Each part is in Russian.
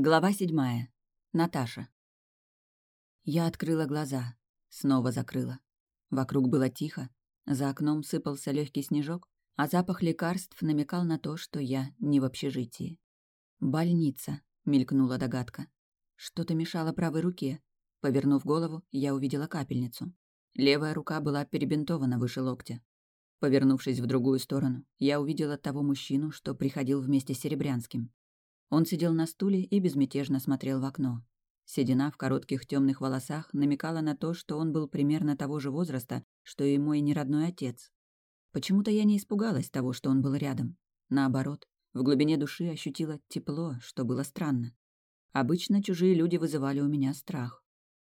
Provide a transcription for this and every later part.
Глава седьмая. Наташа. Я открыла глаза, снова закрыла. Вокруг было тихо, за окном сыпался легкий снежок, а запах лекарств намекал на то, что я не в общежитии. «Больница», — мелькнула догадка. Что-то мешало правой руке. Повернув голову, я увидела капельницу. Левая рука была перебинтована выше локтя. Повернувшись в другую сторону, я увидела того мужчину, что приходил вместе с Серебрянским. Он сидел на стуле и безмятежно смотрел в окно. Седина в коротких темных волосах намекала на то, что он был примерно того же возраста, что и мой неродной отец. Почему-то я не испугалась того, что он был рядом. Наоборот, в глубине души ощутила тепло, что было странно. Обычно чужие люди вызывали у меня страх.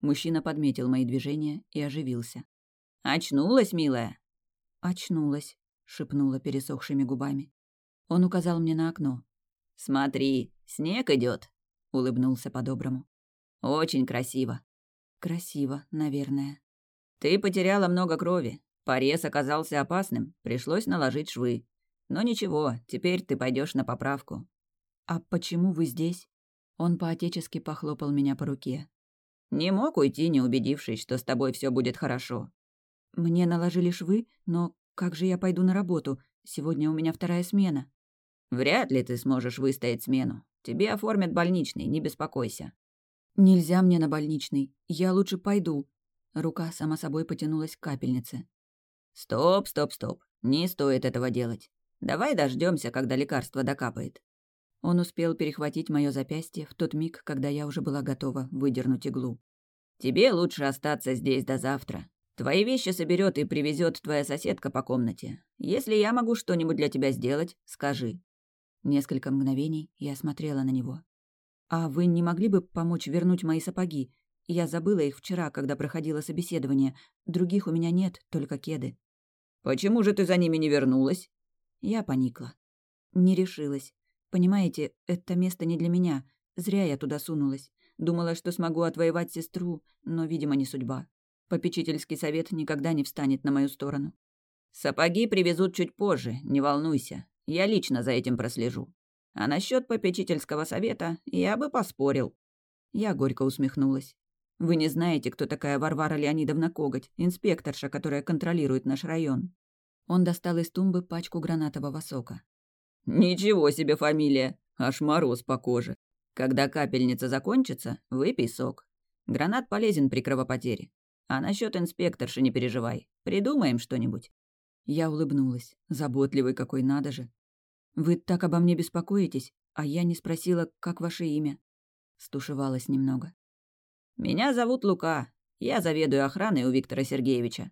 Мужчина подметил мои движения и оживился. «Очнулась, милая?» «Очнулась», — шепнула пересохшими губами. Он указал мне на окно. «Смотри, снег идет, улыбнулся по-доброму. «Очень красиво». «Красиво, наверное». «Ты потеряла много крови. Порез оказался опасным, пришлось наложить швы. Но ничего, теперь ты пойдешь на поправку». «А почему вы здесь?» Он поотечески похлопал меня по руке. «Не мог уйти, не убедившись, что с тобой все будет хорошо». «Мне наложили швы, но как же я пойду на работу? Сегодня у меня вторая смена». Вряд ли ты сможешь выстоять смену. Тебе оформят больничный, не беспокойся. Нельзя мне на больничный. Я лучше пойду. Рука сама собой потянулась к капельнице. Стоп, стоп, стоп. Не стоит этого делать. Давай дождемся, когда лекарство докапает. Он успел перехватить мое запястье в тот миг, когда я уже была готова выдернуть иглу. Тебе лучше остаться здесь до завтра. Твои вещи соберет и привезет твоя соседка по комнате. Если я могу что-нибудь для тебя сделать, скажи. Несколько мгновений я смотрела на него. «А вы не могли бы помочь вернуть мои сапоги? Я забыла их вчера, когда проходила собеседование. Других у меня нет, только кеды». «Почему же ты за ними не вернулась?» Я поникла. Не решилась. Понимаете, это место не для меня. Зря я туда сунулась. Думала, что смогу отвоевать сестру, но, видимо, не судьба. Попечительский совет никогда не встанет на мою сторону. «Сапоги привезут чуть позже, не волнуйся. Я лично за этим прослежу. А насчет попечительского совета я бы поспорил». Я горько усмехнулась. «Вы не знаете, кто такая Варвара Леонидовна Коготь, инспекторша, которая контролирует наш район?» Он достал из тумбы пачку гранатового сока. «Ничего себе фамилия! Аж мороз по коже. Когда капельница закончится, выпей сок. Гранат полезен при кровопотере. А насчет инспекторши не переживай. Придумаем что-нибудь». Я улыбнулась. Заботливый какой надо же. «Вы так обо мне беспокоитесь, а я не спросила, как ваше имя?» Стушевалась немного. «Меня зовут Лука. Я заведую охраной у Виктора Сергеевича».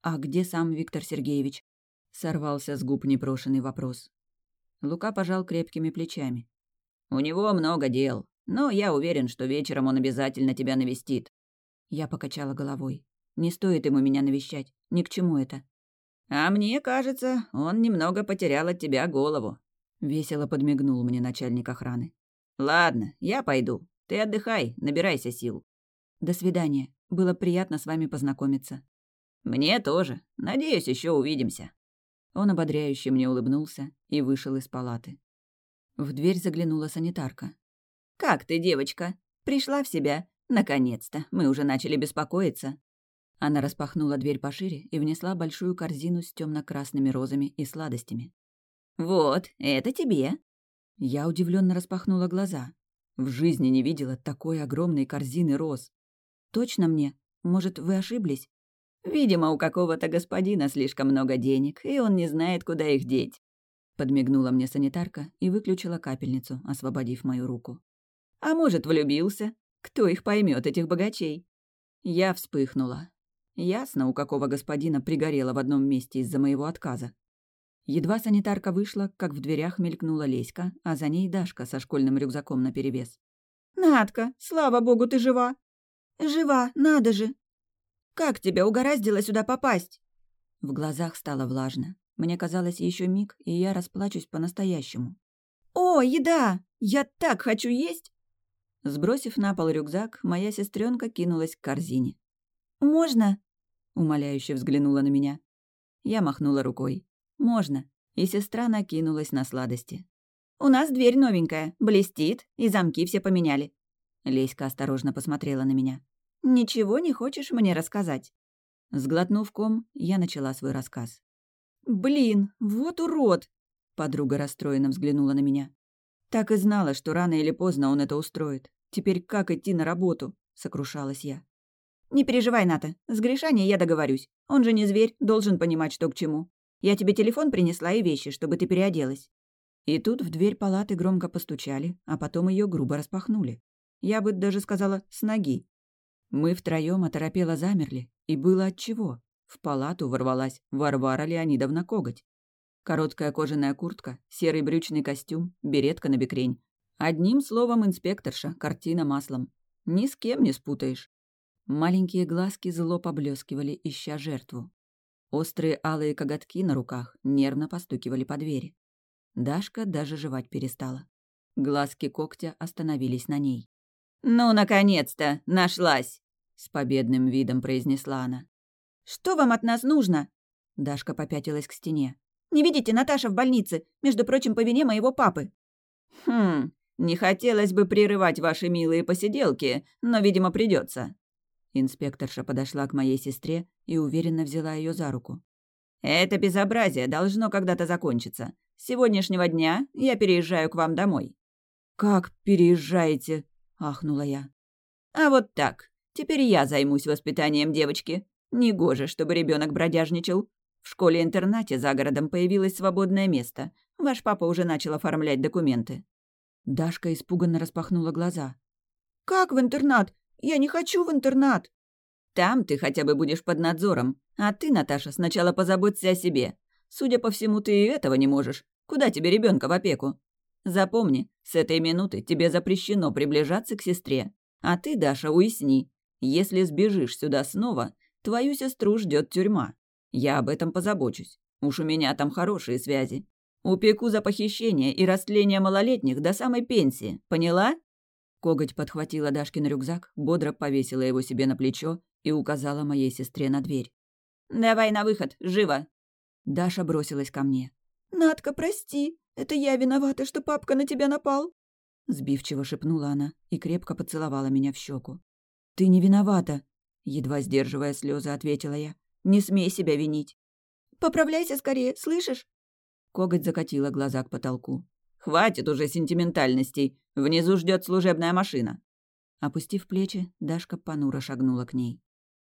«А где сам Виктор Сергеевич?» Сорвался с губ непрошенный вопрос. Лука пожал крепкими плечами. «У него много дел, но я уверен, что вечером он обязательно тебя навестит». Я покачала головой. «Не стоит ему меня навещать. Ни к чему это. «А мне кажется, он немного потерял от тебя голову», — весело подмигнул мне начальник охраны. «Ладно, я пойду. Ты отдыхай, набирайся сил». «До свидания. Было приятно с вами познакомиться». «Мне тоже. Надеюсь, еще увидимся». Он ободряюще мне улыбнулся и вышел из палаты. В дверь заглянула санитарка. «Как ты, девочка? Пришла в себя? Наконец-то. Мы уже начали беспокоиться». Она распахнула дверь пошире и внесла большую корзину с темно-красными розами и сладостями. «Вот, это тебе!» Я удивленно распахнула глаза. В жизни не видела такой огромной корзины роз. «Точно мне? Может, вы ошиблись?» «Видимо, у какого-то господина слишком много денег, и он не знает, куда их деть». Подмигнула мне санитарка и выключила капельницу, освободив мою руку. «А может, влюбился? Кто их поймет, этих богачей?» Я вспыхнула. Ясно, у какого господина пригорело в одном месте из-за моего отказа. Едва санитарка вышла, как в дверях мелькнула Леська, а за ней Дашка со школьным рюкзаком наперевес. «Надка, слава богу, ты жива!» «Жива, надо же!» «Как тебя угораздило сюда попасть?» В глазах стало влажно. Мне казалось, еще миг, и я расплачусь по-настоящему. «О, еда! Я так хочу есть!» Сбросив на пол рюкзак, моя сестренка кинулась к корзине. «Можно?» Умоляюще взглянула на меня. Я махнула рукой. «Можно». И сестра накинулась на сладости. У нас дверь новенькая, блестит, и замки все поменяли». Леська осторожно посмотрела на меня. «Ничего не хочешь мне рассказать?» Сглотнув ком, я начала свой рассказ. «Блин, вот урод!» Подруга расстроенно взглянула на меня. «Так и знала, что рано или поздно он это устроит. Теперь как идти на работу?» — сокрушалась я. «Не переживай, Ната. С Гришаней я договорюсь. Он же не зверь, должен понимать, что к чему. Я тебе телефон принесла и вещи, чтобы ты переоделась». И тут в дверь палаты громко постучали, а потом ее грубо распахнули. Я бы даже сказала, с ноги. Мы втроем оторопело замерли, и было отчего. В палату ворвалась Варвара Леонидовна Коготь. Короткая кожаная куртка, серый брючный костюм, беретка на бекрень. Одним словом, инспекторша, картина маслом. Ни с кем не спутаешь. Маленькие глазки зло поблескивали, ища жертву. Острые алые коготки на руках нервно постукивали по двери. Дашка даже жевать перестала. Глазки когтя остановились на ней. «Ну, наконец-то! Нашлась!» — с победным видом произнесла она. «Что вам от нас нужно?» Дашка попятилась к стене. «Не видите, Наташа в больнице, между прочим, по вине моего папы». «Хм, не хотелось бы прерывать ваши милые посиделки, но, видимо, придется. Инспекторша подошла к моей сестре и уверенно взяла ее за руку. «Это безобразие должно когда-то закончиться. С сегодняшнего дня я переезжаю к вам домой». «Как переезжаете?» – ахнула я. «А вот так. Теперь я займусь воспитанием девочки. Негоже, чтобы ребенок бродяжничал. В школе-интернате за городом появилось свободное место. Ваш папа уже начал оформлять документы». Дашка испуганно распахнула глаза. «Как в интернат? Я не хочу в интернат!» «Там ты хотя бы будешь под надзором. А ты, Наташа, сначала позаботься о себе. Судя по всему, ты и этого не можешь. Куда тебе ребенка в опеку? Запомни, с этой минуты тебе запрещено приближаться к сестре. А ты, Даша, уясни. Если сбежишь сюда снова, твою сестру ждет тюрьма. Я об этом позабочусь. Уж у меня там хорошие связи. Упеку за похищение и растление малолетних до самой пенсии. Поняла?» Коготь подхватила Дашкин рюкзак, бодро повесила его себе на плечо и указала моей сестре на дверь. «Давай на выход, живо!» Даша бросилась ко мне. «Надка, прости, это я виновата, что папка на тебя напал!» Сбивчиво шепнула она и крепко поцеловала меня в щеку. «Ты не виновата!» Едва сдерживая слезы, ответила я. «Не смей себя винить!» «Поправляйся скорее, слышишь?» Коготь закатила глаза к потолку. «Хватит уже сентиментальностей. Внизу ждет служебная машина». Опустив плечи, Дашка понуро шагнула к ней.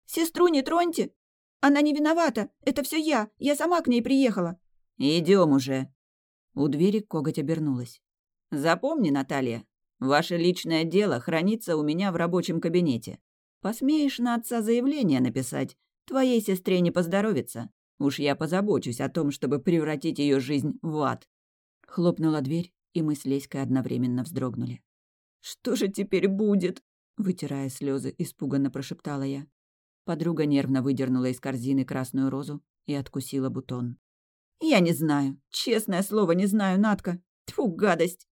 «Сестру не троньте! Она не виновата! Это все я! Я сама к ней приехала!» Идем уже!» У двери коготь обернулась. «Запомни, Наталья, ваше личное дело хранится у меня в рабочем кабинете. Посмеешь на отца заявление написать, твоей сестре не поздоровится. Уж я позабочусь о том, чтобы превратить ее жизнь в ад». Хлопнула дверь, и мы с Леськой одновременно вздрогнули. «Что же теперь будет?» Вытирая слезы, испуганно прошептала я. Подруга нервно выдернула из корзины красную розу и откусила бутон. «Я не знаю. Честное слово, не знаю, Натка. Тьфу, гадость!»